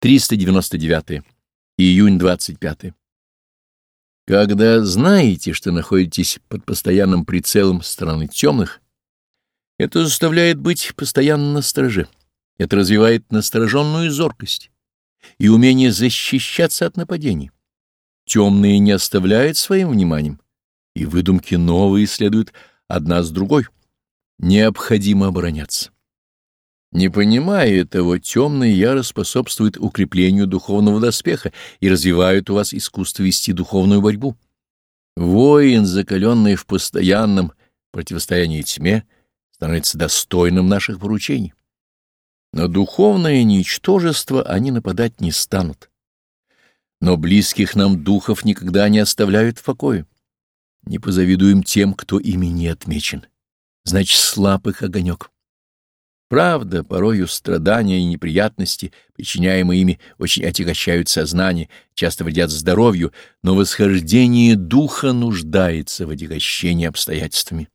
399. Июнь 25. Когда знаете, что находитесь под постоянным прицелом стороны темных, это заставляет быть постоянно на страже. Это развивает настороженную зоркость и умение защищаться от нападений. Темные не оставляют своим вниманием, и выдумки новые следуют одна с другой. Необходимо обороняться. Не понимая этого, темные яро способствуют укреплению духовного доспеха и развивают у вас искусство вести духовную борьбу. Воин, закаленный в постоянном противостоянии тьме, становится достойным наших поручений. На духовное ничтожество они нападать не станут. Но близких нам духов никогда не оставляют в покое. Не позавидуем тем, кто ими не отмечен. Значит, слаб их огонек. Правда, порою страдания и неприятности, причиняемые ими, очень отягощают сознание, часто вредят здоровью, но восхождение духа нуждается в отягощении обстоятельствами.